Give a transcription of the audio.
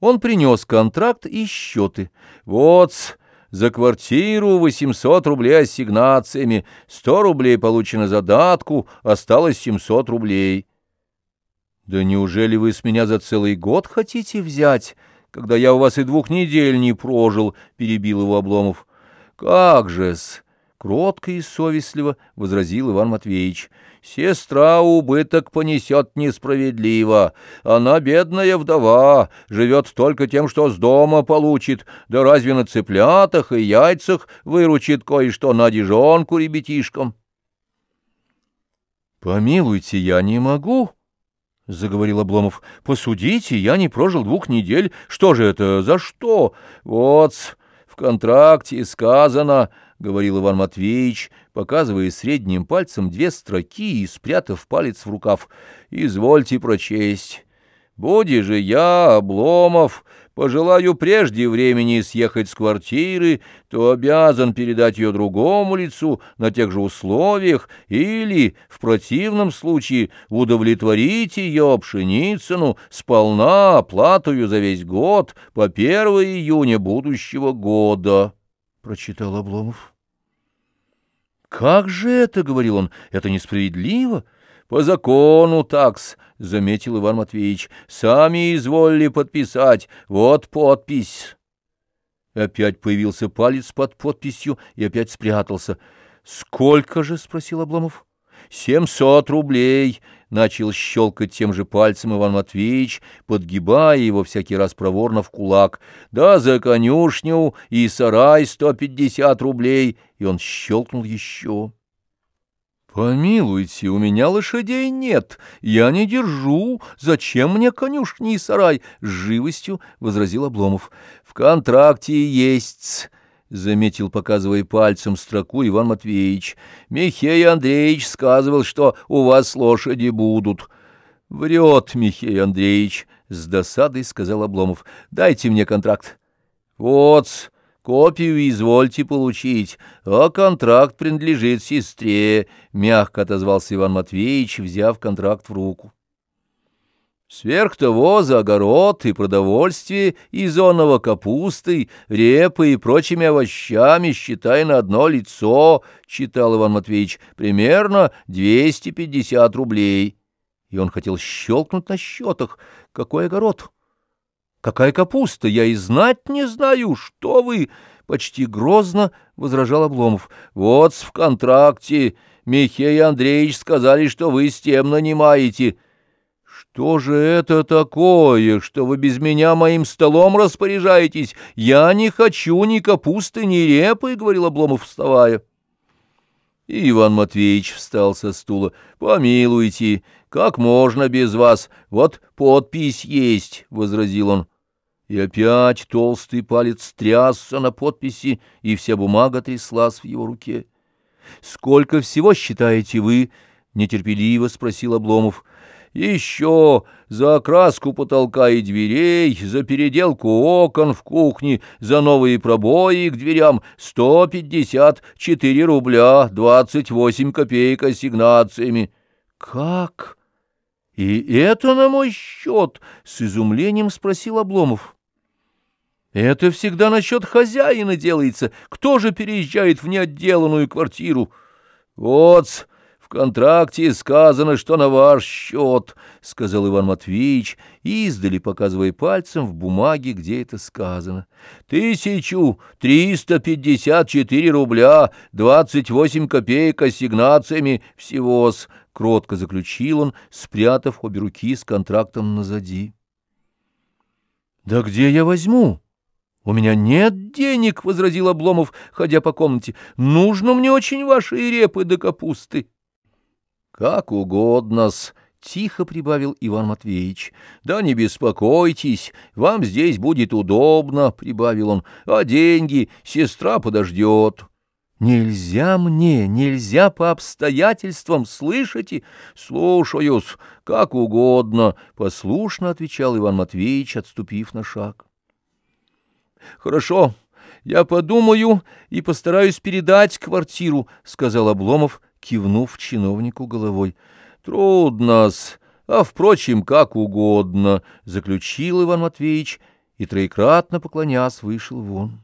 Он принес контракт и счеты. Вот за квартиру 800 рублей ассигнациями, 100 рублей получено задатку, осталось 700 рублей. «Да неужели вы с меня за целый год хотите взять, когда я у вас и двух недель не прожил?» — перебил его Обломов. «Как же-с!» — кротко и совестливо возразил Иван Матвеевич. «Сестра убыток понесет несправедливо. Она бедная вдова, живет только тем, что с дома получит, да разве на цыплятах и яйцах выручит кое-что на дежонку ребятишкам?» «Помилуйте, я не могу», — заговорил Обломов. — Посудите, я не прожил двух недель. Что же это, за что? — Вот, в контракте сказано, — говорил Иван Матвеевич, показывая средним пальцем две строки и спрятав палец в рукав. — Извольте прочесть. Буди же я, Обломов, пожелаю прежде времени съехать с квартиры, то обязан передать ее другому лицу на тех же условиях или, в противном случае, удовлетворить ее, Пшеницыну, сполна оплатою за весь год по 1 июня будущего года, — прочитал Обломов. — Как же это, — говорил он, — это несправедливо. — По закону такс, — заметил Иван Матвеевич. — Сами изволили подписать. Вот подпись. Опять появился палец под подписью и опять спрятался. — Сколько же? — спросил Обломов. — Семьсот рублей, — начал щелкать тем же пальцем Иван Матвеевич, подгибая его всякий раз проворно в кулак. — Да за конюшню и сарай сто пятьдесят рублей. И он щелкнул еще. «Помилуйте, у меня лошадей нет, я не держу, зачем мне конюшни и сарай?» — с живостью возразил Обломов. «В контракте есть заметил, показывая пальцем строку Иван Матвеевич. «Михей Андреевич сказывал, что у вас лошади будут». «Врет Михей Андреевич», — с досадой сказал Обломов. «Дайте мне контракт». «Вот-с». Копию извольте получить, а контракт принадлежит сестре, — мягко отозвался Иван Матвеевич, взяв контракт в руку. Сверх того за огород и продовольствие изонного капусты, репы и прочими овощами, считай на одно лицо, — читал Иван Матвеевич, — примерно 250 рублей. И он хотел щелкнуть на счетах. Какой огород? Какая капуста? Я и знать не знаю, что вы!» Почти грозно возражал Обломов. «Вот в контракте Михей Андреевич сказали, что вы с тем нанимаете». «Что же это такое, что вы без меня моим столом распоряжаетесь? Я не хочу ни капусты, ни репы», — говорил Обломов, вставая. И Иван Матвеевич встал со стула. «Помилуйте, как можно без вас? Вот подпись есть», — возразил он. И опять толстый палец трясся на подписи, и вся бумага тряслась в его руке. — Сколько всего считаете вы? — нетерпеливо спросил Обломов. — Еще за окраску потолка и дверей, за переделку окон в кухне, за новые пробои к дверям сто пятьдесят четыре рубля двадцать восемь копеек ассигнациями. — Как? И это на мой счет? — с изумлением спросил Обломов. — это всегда насчет хозяина делается. Кто же переезжает в неотделанную квартиру? Вот контракте сказано, что на ваш счет, — сказал Иван Матвеевич, издали показывая пальцем в бумаге, где это сказано. Тысячу триста пятьдесят четыре рубля двадцать восемь копеек ассигнациями всего-с, — кротко заключил он, спрятав обе руки с контрактом назади. — Да где я возьму? «У меня нет денег», — возразил Обломов, ходя по комнате. «Нужно мне очень ваши репы да капусты». «Как угодно-с», — тихо прибавил Иван Матвеевич. «Да не беспокойтесь, вам здесь будет удобно», — прибавил он. «А деньги сестра подождет». «Нельзя мне, нельзя по обстоятельствам, слышите?» «Слушаюсь, как угодно», — послушно отвечал Иван Матвеевич, отступив на шаг. «Хорошо, я подумаю и постараюсь передать квартиру», — сказал Обломов, кивнув чиновнику головой. «Трудно-с, а, впрочем, как угодно», — заключил Иван Матвеевич и троекратно поклонясь вышел вон.